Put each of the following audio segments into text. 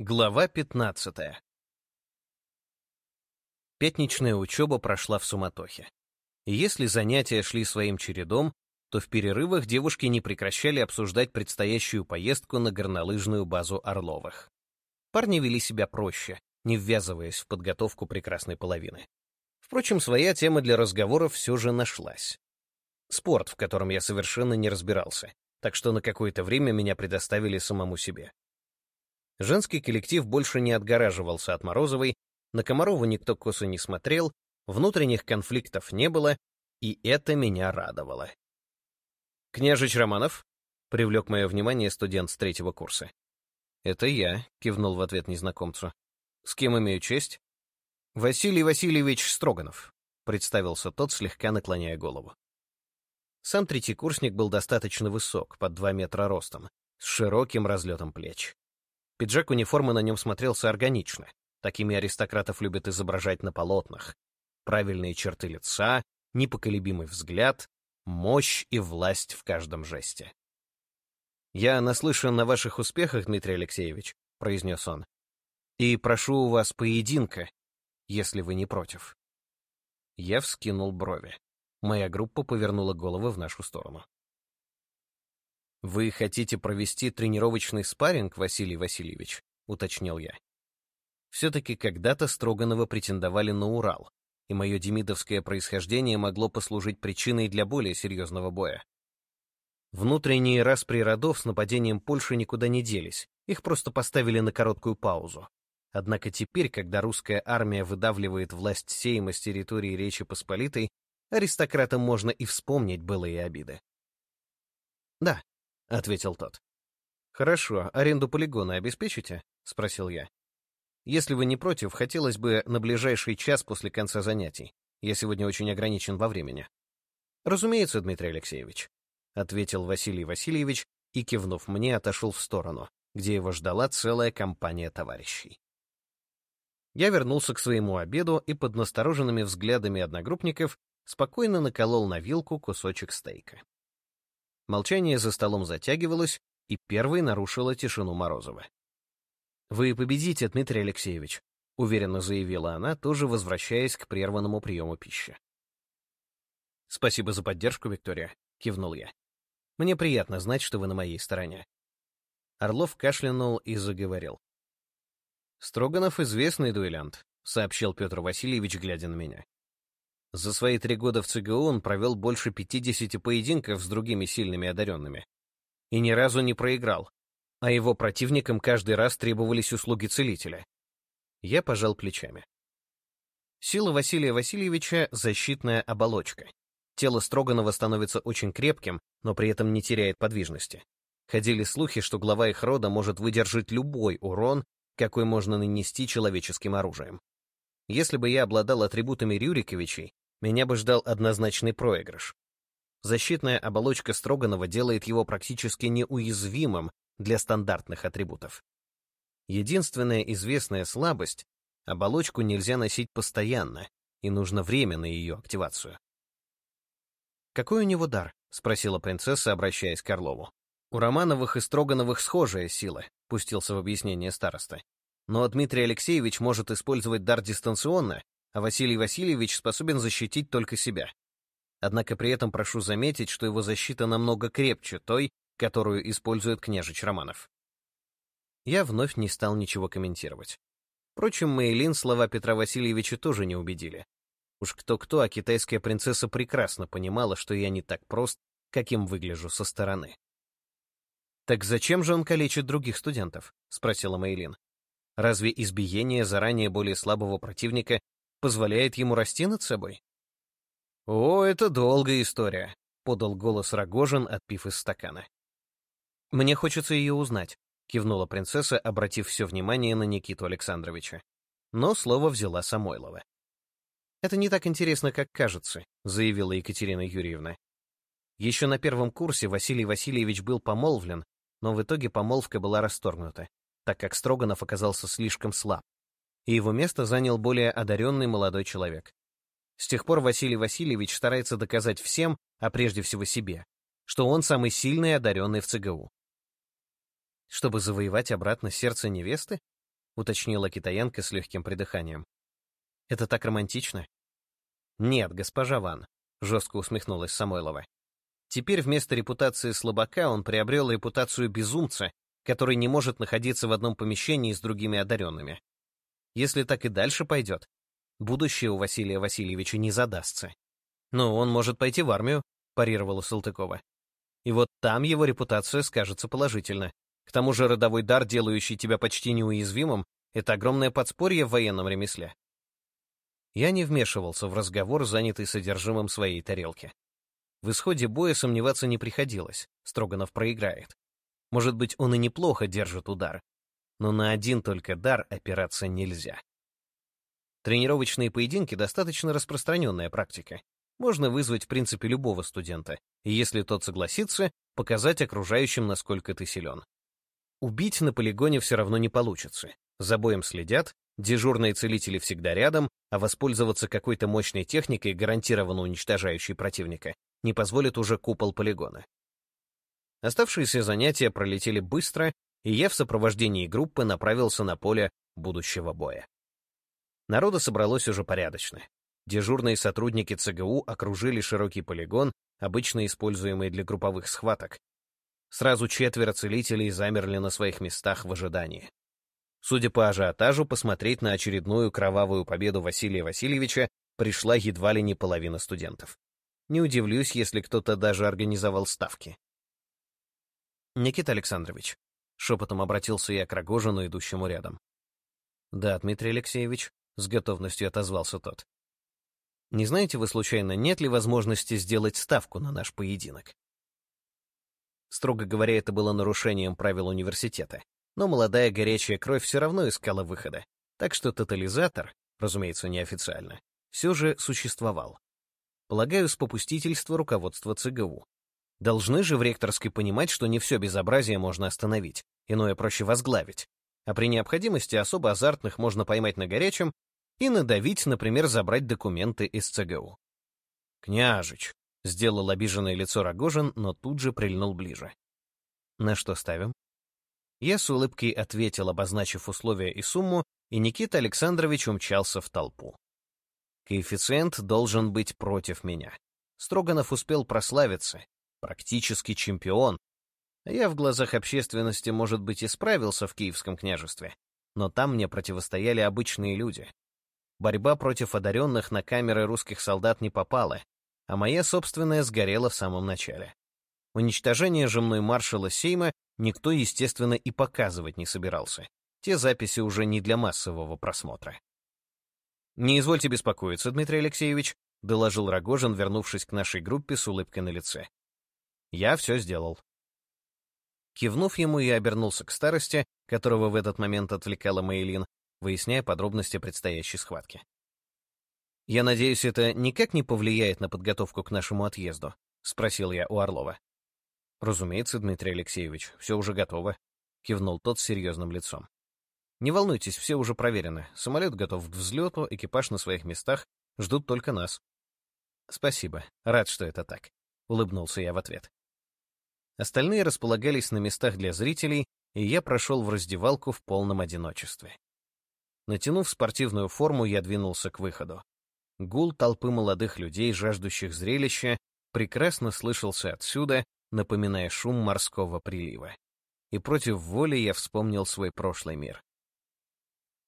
Глава 15 Пятничная учеба прошла в суматохе. Если занятия шли своим чередом, то в перерывах девушки не прекращали обсуждать предстоящую поездку на горнолыжную базу Орловых. Парни вели себя проще, не ввязываясь в подготовку прекрасной половины. Впрочем, своя тема для разговоров все же нашлась. Спорт, в котором я совершенно не разбирался, так что на какое-то время меня предоставили самому себе. Женский коллектив больше не отгораживался от Морозовой, на Комарову никто косо не смотрел, внутренних конфликтов не было, и это меня радовало. «Княжич Романов?» — привлек мое внимание студент с третьего курса. «Это я», — кивнул в ответ незнакомцу. «С кем имею честь?» «Василий Васильевич Строганов», — представился тот, слегка наклоняя голову. Сам третий курсник был достаточно высок, под два метра ростом, с широким разлетом плеч. Пиджак униформы на нем смотрелся органично. Такими аристократов любят изображать на полотнах. Правильные черты лица, непоколебимый взгляд, мощь и власть в каждом жесте. «Я наслышан на ваших успехах, Дмитрий Алексеевич», — произнес он. «И прошу у вас поединка, если вы не против». Я вскинул брови. Моя группа повернула головы в нашу сторону. «Вы хотите провести тренировочный спарринг, Василий Васильевич?» — уточнил я. Все-таки когда-то Строганова претендовали на Урал, и мое демидовское происхождение могло послужить причиной для более серьезного боя. Внутренние распри родов с нападением Польши никуда не делись, их просто поставили на короткую паузу. Однако теперь, когда русская армия выдавливает власть Сейма с территории Речи Посполитой, аристократам можно и вспомнить былые обиды. Да, — ответил тот. «Хорошо, аренду полигона обеспечите?» — спросил я. «Если вы не против, хотелось бы на ближайший час после конца занятий. Я сегодня очень ограничен во времени». «Разумеется, Дмитрий Алексеевич», — ответил Василий Васильевич и, кивнув мне, отошел в сторону, где его ждала целая компания товарищей. Я вернулся к своему обеду и под настороженными взглядами одногруппников спокойно наколол на вилку кусочек стейка. Молчание за столом затягивалось, и первой нарушила тишину Морозова. «Вы победите, Дмитрий Алексеевич», — уверенно заявила она, тоже возвращаясь к прерванному приему пищи. «Спасибо за поддержку, Виктория», — кивнул я. «Мне приятно знать, что вы на моей стороне». Орлов кашлянул и заговорил. «Строганов — известный дуэлянт», — сообщил Петр Васильевич, глядя на меня. За свои три года в ЦГУ он провел больше 50 поединков с другими сильными одаренными. И ни разу не проиграл, а его противникам каждый раз требовались услуги целителя. Я пожал плечами. Сила Василия Васильевича — защитная оболочка. Тело Строганова становится очень крепким, но при этом не теряет подвижности. Ходили слухи, что глава их рода может выдержать любой урон, какой можно нанести человеческим оружием. Если бы я обладал атрибутами Рюриковичей, меня бы ждал однозначный проигрыш. Защитная оболочка Строганова делает его практически неуязвимым для стандартных атрибутов. Единственная известная слабость — оболочку нельзя носить постоянно, и нужно время на ее активацию. «Какой у него дар?» — спросила принцесса, обращаясь к Орлову. «У Романовых и Строгановых схожая сила», — пустился в объяснение староста. Но Дмитрий Алексеевич может использовать дар дистанционно, а Василий Васильевич способен защитить только себя. Однако при этом прошу заметить, что его защита намного крепче той, которую использует княжич Романов. Я вновь не стал ничего комментировать. Впрочем, Мейлин слова Петра Васильевича тоже не убедили. Уж кто-кто, а китайская принцесса прекрасно понимала, что я не так прост, каким выгляжу со стороны. «Так зачем же он калечит других студентов?» — спросила Мейлин. Разве избиение заранее более слабого противника позволяет ему расти над собой? «О, это долгая история», — подал голос Рогожин, отпив из стакана. «Мне хочется ее узнать», — кивнула принцесса, обратив все внимание на Никиту Александровича. Но слово взяла Самойлова. «Это не так интересно, как кажется», — заявила Екатерина Юрьевна. Еще на первом курсе Василий Васильевич был помолвлен, но в итоге помолвка была расторгнута так как Строганов оказался слишком слаб, и его место занял более одаренный молодой человек. С тех пор Василий Васильевич старается доказать всем, а прежде всего себе, что он самый сильный и одаренный в ЦГУ. Чтобы завоевать обратно сердце невесты? уточнила китаянка с легким придыханием. «Это так романтично?» «Нет, госпожа Ван», — жестко усмехнулась Самойлова. Теперь вместо репутации слабака он приобрел репутацию безумца, который не может находиться в одном помещении с другими одаренными. Если так и дальше пойдет, будущее у Василия Васильевича не задастся. Но он может пойти в армию, парировала Салтыкова. И вот там его репутация скажется положительно. К тому же родовой дар, делающий тебя почти неуязвимым, это огромное подспорье в военном ремесле. Я не вмешивался в разговор, занятый содержимым своей тарелки. В исходе боя сомневаться не приходилось, Строганов проиграет. Может быть, он и неплохо держит удар, но на один только дар опираться нельзя. Тренировочные поединки — достаточно распространенная практика. Можно вызвать в принципе любого студента, и если тот согласится, показать окружающим, насколько ты силен. Убить на полигоне все равно не получится. За боем следят, дежурные целители всегда рядом, а воспользоваться какой-то мощной техникой, гарантированно уничтожающей противника, не позволит уже купол полигона. Оставшиеся занятия пролетели быстро, и я в сопровождении группы направился на поле будущего боя. Народа собралось уже порядочно. Дежурные сотрудники ЦГУ окружили широкий полигон, обычно используемый для групповых схваток. Сразу четверо целителей замерли на своих местах в ожидании. Судя по ажиотажу, посмотреть на очередную кровавую победу Василия Васильевича пришла едва ли не половина студентов. Не удивлюсь, если кто-то даже организовал ставки. «Никита Александрович», — шепотом обратился я к Рогожину, идущему рядом. «Да, Дмитрий Алексеевич», — с готовностью отозвался тот. «Не знаете вы, случайно, нет ли возможности сделать ставку на наш поединок?» Строго говоря, это было нарушением правил университета, но молодая горячая кровь все равно искала выхода, так что тотализатор, разумеется, неофициально, все же существовал. Полагаю, с попустительства руководства ЦГУ. Должны же в ректорской понимать, что не все безобразие можно остановить, иное проще возглавить. А при необходимости особо азартных можно поймать на горячем и надавить, например, забрать документы из ЦГУ. «Княжич», — сделал обиженное лицо Рогожин, но тут же прильнул ближе. «На что ставим?» Я с улыбкой ответил, обозначив условия и сумму, и Никита Александрович умчался в толпу. Коэффициент должен быть против меня. Строганов успел прославиться, практически чемпион. Я в глазах общественности, может быть, и справился в Киевском княжестве, но там мне противостояли обычные люди. Борьба против одаренных на камеры русских солдат не попала, а моя собственная сгорела в самом начале. Уничтожение же мной маршала Сейма никто, естественно, и показывать не собирался. Те записи уже не для массового просмотра. «Не извольте беспокоиться, Дмитрий Алексеевич», — доложил Рогожин, вернувшись к нашей группе с улыбкой на лице. «Я все сделал». Кивнув ему, я обернулся к старости, которого в этот момент отвлекала Мейлин, выясняя подробности предстоящей схватки. «Я надеюсь, это никак не повлияет на подготовку к нашему отъезду?» — спросил я у Орлова. «Разумеется, Дмитрий Алексеевич, все уже готово», — кивнул тот с серьезным лицом. Не волнуйтесь, все уже проверены. Самолет готов к взлету, экипаж на своих местах, ждут только нас. Спасибо, рад, что это так. Улыбнулся я в ответ. Остальные располагались на местах для зрителей, и я прошел в раздевалку в полном одиночестве. Натянув спортивную форму, я двинулся к выходу. Гул толпы молодых людей, жаждущих зрелища, прекрасно слышался отсюда, напоминая шум морского прилива. И против воли я вспомнил свой прошлый мир.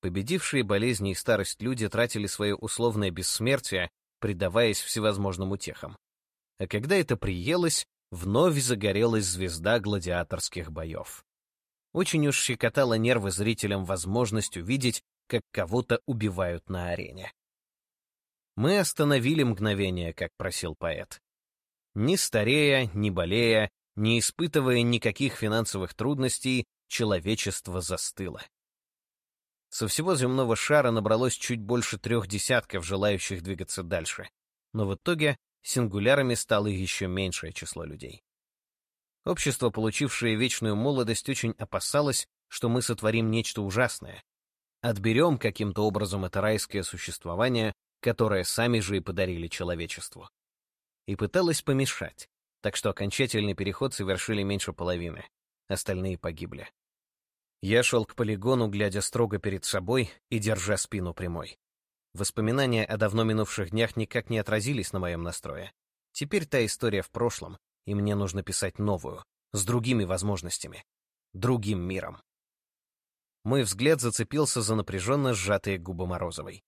Победившие болезни и старость люди тратили свое условное бессмертие, предаваясь всевозможным утехам. А когда это приелось, вновь загорелась звезда гладиаторских боев. Очень уж щекотала нервы зрителям возможность увидеть, как кого-то убивают на арене. Мы остановили мгновение, как просил поэт. Ни старея, ни болея, не испытывая никаких финансовых трудностей, человечество застыло. Со всего земного шара набралось чуть больше трех десятков желающих двигаться дальше, но в итоге сингулярами стало еще меньшее число людей. Общество, получившее вечную молодость, очень опасалось, что мы сотворим нечто ужасное. Отберем каким-то образом это райское существование, которое сами же и подарили человечеству. И пыталось помешать, так что окончательный переход совершили меньше половины, остальные погибли. Я шел к полигону, глядя строго перед собой и держа спину прямой. Воспоминания о давно минувших днях никак не отразились на моем настрое. Теперь та история в прошлом, и мне нужно писать новую, с другими возможностями, другим миром. Мой взгляд зацепился за напряженно сжатые губы Морозовой.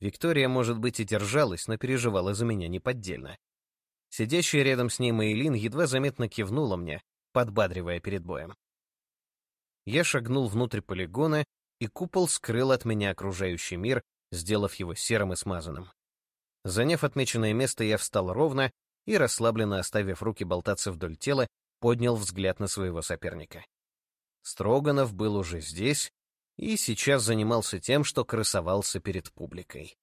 Виктория, может быть, и держалась, но переживала за меня неподдельно. Сидящая рядом с ней Мейлин едва заметно кивнула мне, подбадривая перед боем. Я шагнул внутрь полигона, и купол скрыл от меня окружающий мир, сделав его серым и смазанным. Заняв отмеченное место, я встал ровно и, расслабленно оставив руки болтаться вдоль тела, поднял взгляд на своего соперника. Строганов был уже здесь и сейчас занимался тем, что красовался перед публикой.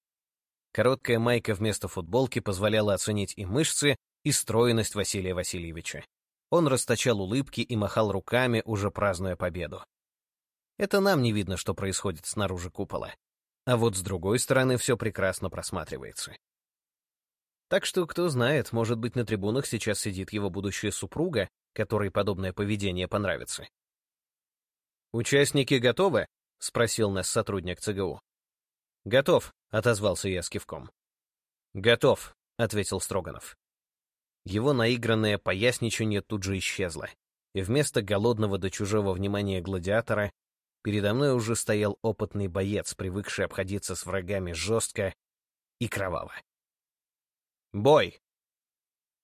Короткая майка вместо футболки позволяла оценить и мышцы, и стройность Василия Васильевича. Он расточал улыбки и махал руками, уже празднуя победу. Это нам не видно, что происходит снаружи купола. А вот с другой стороны все прекрасно просматривается. Так что, кто знает, может быть, на трибунах сейчас сидит его будущая супруга, которой подобное поведение понравится. «Участники готовы?» — спросил нас сотрудник ЦГУ. «Готов», — отозвался я с кивком. «Готов», — ответил Строганов. Его наигранное поясничание тут же исчезло, и вместо голодного до чужого внимания гладиатора передо мной уже стоял опытный боец, привыкший обходиться с врагами жестко и кроваво. «Бой!»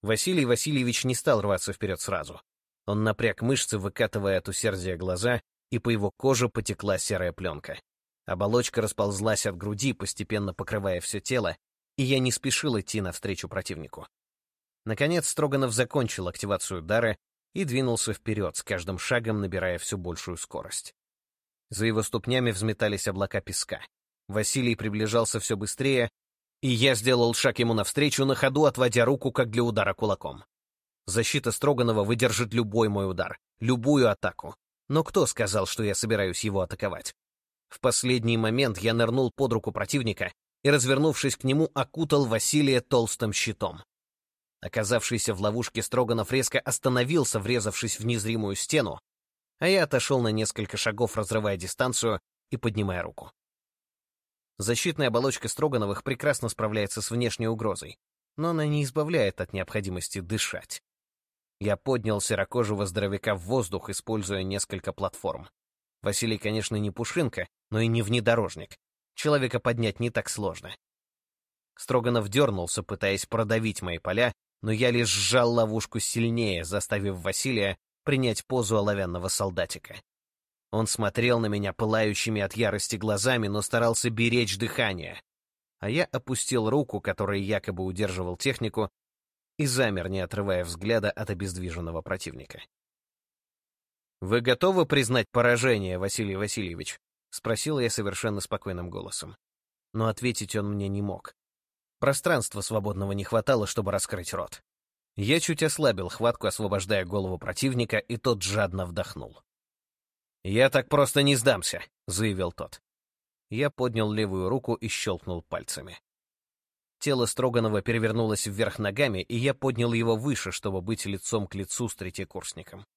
Василий Васильевич не стал рваться вперед сразу. Он напряг мышцы, выкатывая от усердия глаза, и по его коже потекла серая пленка. Оболочка расползлась от груди, постепенно покрывая все тело, и я не спешил идти навстречу противнику. Наконец Строганов закончил активацию дара и двинулся вперед, с каждым шагом набирая все большую скорость. За его ступнями взметались облака песка. Василий приближался все быстрее, и я сделал шаг ему навстречу, на ходу отводя руку, как для удара кулаком. Защита Строганова выдержит любой мой удар, любую атаку. Но кто сказал, что я собираюсь его атаковать? В последний момент я нырнул под руку противника и, развернувшись к нему, окутал Василия толстым щитом. Оказавшийся в ловушке Строганов резко остановился, врезавшись в незримую стену, а я отошел на несколько шагов, разрывая дистанцию и поднимая руку. Защитная оболочка Строгановых прекрасно справляется с внешней угрозой, но она не избавляет от необходимости дышать. Я поднял серокожего здоровяка в воздух, используя несколько платформ. Василий, конечно, не пушинка, но и не внедорожник. Человека поднять не так сложно. Строганов дернулся, пытаясь продавить мои поля, но я лишь сжал ловушку сильнее, заставив Василия принять позу оловянного солдатика. Он смотрел на меня пылающими от ярости глазами, но старался беречь дыхание. А я опустил руку, которой якобы удерживал технику, и замер, не отрывая взгляда от обездвиженного противника. «Вы готовы признать поражение, Василий Васильевич?» — спросил я совершенно спокойным голосом. Но ответить он мне не мог. Пространства свободного не хватало, чтобы раскрыть рот. Я чуть ослабил хватку, освобождая голову противника, и тот жадно вдохнул. «Я так просто не сдамся», — заявил тот. Я поднял левую руку и щелкнул пальцами. Тело Строганова перевернулось вверх ногами, и я поднял его выше, чтобы быть лицом к лицу с третьекурсником.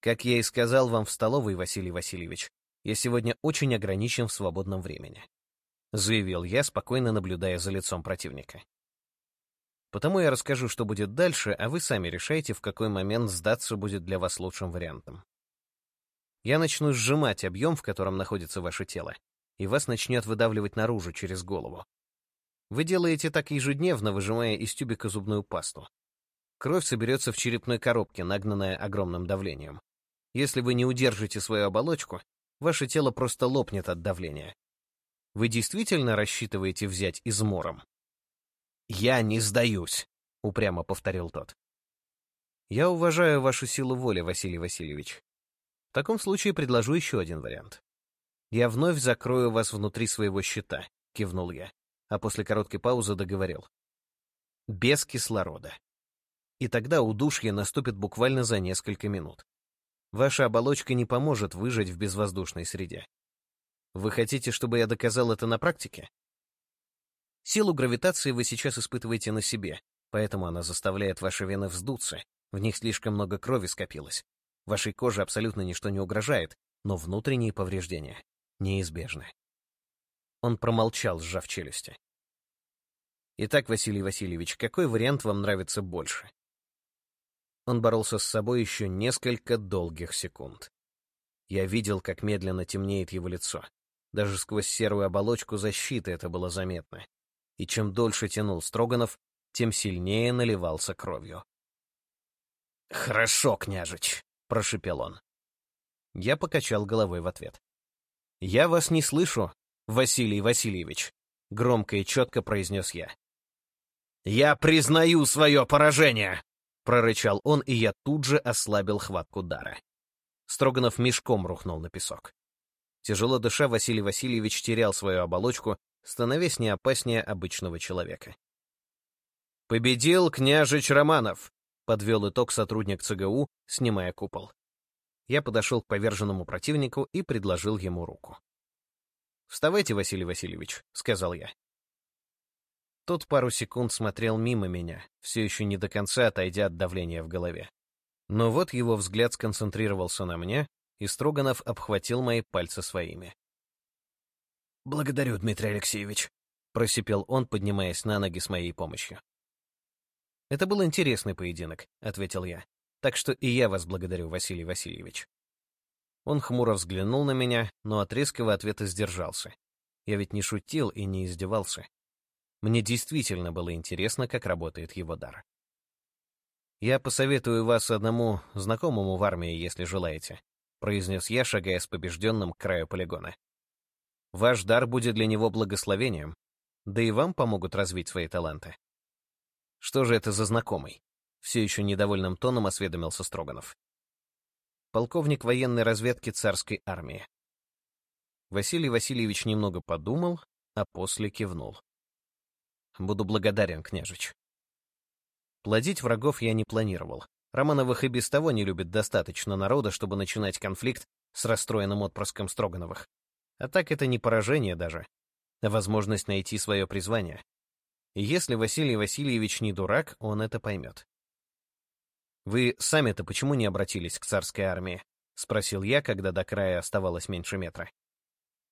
Как я и сказал вам в столовой, Василий Васильевич, я сегодня очень ограничен в свободном времени заявил я, спокойно наблюдая за лицом противника. Потому я расскажу, что будет дальше, а вы сами решайте, в какой момент сдаться будет для вас лучшим вариантом. Я начну сжимать объем, в котором находится ваше тело, и вас начнет выдавливать наружу через голову. Вы делаете так ежедневно, выжимая из тюбика зубную пасту. Кровь соберется в черепной коробке, нагнанная огромным давлением. Если вы не удержите свою оболочку, ваше тело просто лопнет от давления. Вы действительно рассчитываете взять измором?» «Я не сдаюсь», — упрямо повторил тот. «Я уважаю вашу силу воли, Василий Васильевич. В таком случае предложу еще один вариант. Я вновь закрою вас внутри своего щита», — кивнул я, а после короткой паузы договорил. «Без кислорода. И тогда удушье наступит буквально за несколько минут. Ваша оболочка не поможет выжить в безвоздушной среде. Вы хотите, чтобы я доказал это на практике? Силу гравитации вы сейчас испытываете на себе, поэтому она заставляет ваши вены вздуться, в них слишком много крови скопилось. Вашей коже абсолютно ничто не угрожает, но внутренние повреждения неизбежны. Он промолчал, сжав челюсти. Итак, Василий Васильевич, какой вариант вам нравится больше? Он боролся с собой еще несколько долгих секунд. Я видел, как медленно темнеет его лицо. Даже сквозь серую оболочку защиты это было заметно. И чем дольше тянул Строганов, тем сильнее наливался кровью. «Хорошо, княжич», — прошепел он. Я покачал головой в ответ. «Я вас не слышу, Василий Васильевич», — громко и четко произнес я. «Я признаю свое поражение!» — прорычал он, и я тут же ослабил хватку дара. Строганов мешком рухнул на песок. Тяжело дыша, Василий Васильевич терял свою оболочку, становясь не опаснее обычного человека. «Победил княжич Романов!» — подвел итог сотрудник ЦГУ, снимая купол. Я подошел к поверженному противнику и предложил ему руку. «Вставайте, Василий Васильевич», — сказал я. Тот пару секунд смотрел мимо меня, все еще не до конца отойдя от давления в голове. Но вот его взгляд сконцентрировался на мне, и Строганов обхватил мои пальцы своими. «Благодарю, Дмитрий Алексеевич», — просипел он, поднимаясь на ноги с моей помощью. «Это был интересный поединок», — ответил я. «Так что и я вас благодарю, Василий Васильевич». Он хмуро взглянул на меня, но от резкого ответа сдержался. Я ведь не шутил и не издевался. Мне действительно было интересно, как работает его дар. «Я посоветую вас одному знакомому в армии, если желаете», произнес я, шагая с побежденным к краю полигона. «Ваш дар будет для него благословением, да и вам помогут развить свои таланты». «Что же это за знакомый?» Все еще недовольным тоном осведомился Строганов. Полковник военной разведки царской армии. Василий Васильевич немного подумал, а после кивнул. Буду благодарен, княжич. Плодить врагов я не планировал. Романовых и без того не любит достаточно народа, чтобы начинать конфликт с расстроенным отпрыском Строгановых. А так это не поражение даже, а возможность найти свое призвание. И если Василий Васильевич не дурак, он это поймет. «Вы сами-то почему не обратились к царской армии?» — спросил я, когда до края оставалось меньше метра.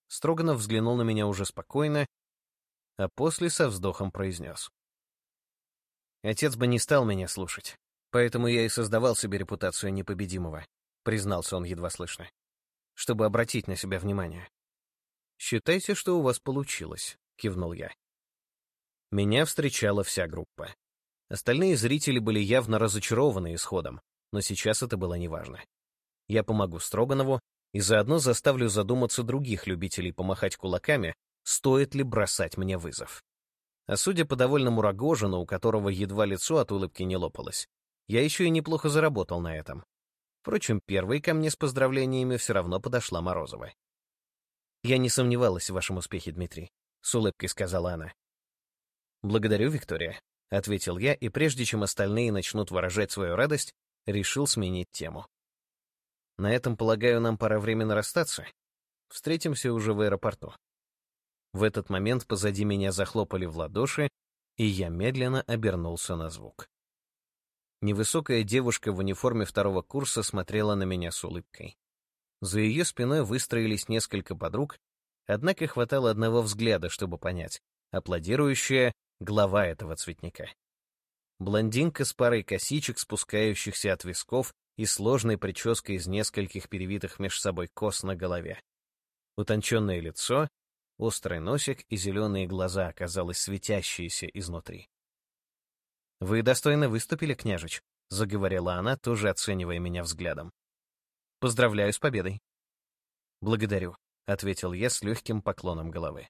Строганов взглянул на меня уже спокойно а после со вздохом произнес. Отец бы не стал меня слушать, поэтому я и создавал себе репутацию непобедимого, признался он едва слышно, чтобы обратить на себя внимание. «Считайте, что у вас получилось», — кивнул я. Меня встречала вся группа. Остальные зрители были явно разочарованы исходом, но сейчас это было неважно. Я помогу Строганову и заодно заставлю задуматься других любителей помахать кулаками стоит ли бросать мне вызов. А судя по довольному Рогожину, у которого едва лицо от улыбки не лопалось, я еще и неплохо заработал на этом. Впрочем, первой ко мне с поздравлениями все равно подошла Морозова. «Я не сомневалась в вашем успехе, Дмитрий», — с улыбкой сказала она. «Благодарю, Виктория», — ответил я, и прежде чем остальные начнут выражать свою радость, решил сменить тему. «На этом, полагаю, нам пора временно расстаться. Встретимся уже в аэропорту». В этот момент позади меня захлопали в ладоши, и я медленно обернулся на звук. Невысокая девушка в униформе второго курса смотрела на меня с улыбкой. За ее спиной выстроились несколько подруг, однако хватало одного взгляда, чтобы понять, аплодирующая — глава этого цветника. Блондинка с парой косичек, спускающихся от висков, и сложной прической из нескольких перевитых меж собой кос на голове. Утонченное лицо, острый носик и зеленые глаза, оказалось светящиеся изнутри. «Вы достойно выступили, княжич», — заговорила она, тоже оценивая меня взглядом. «Поздравляю с победой». «Благодарю», — ответил я с легким поклоном головы.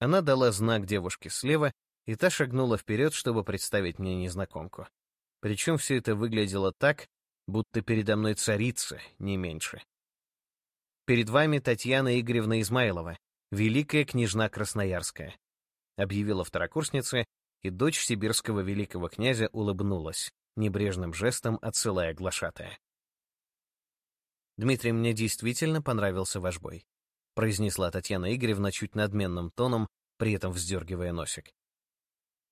Она дала знак девушке слева, и та шагнула вперед, чтобы представить мне незнакомку. Причем все это выглядело так, будто передо мной царица, не меньше. Перед вами Татьяна Игоревна Измайлова, Великая княжна Красноярская, объявила второкурсница, и дочь сибирского великого князя улыбнулась, небрежным жестом отсылая глашатая. «Дмитрий, мне действительно понравился ваш бой», произнесла Татьяна Игоревна чуть надменным тоном, при этом вздергивая носик.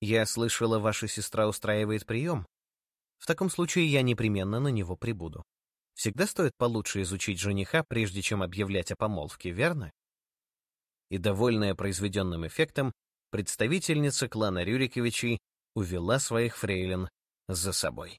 «Я слышала, ваша сестра устраивает прием. В таком случае я непременно на него прибуду. Всегда стоит получше изучить жениха, прежде чем объявлять о помолвке, верно? И, довольная произведенным эффектом, представительница клана Рюриковичей увела своих фрейлин за собой.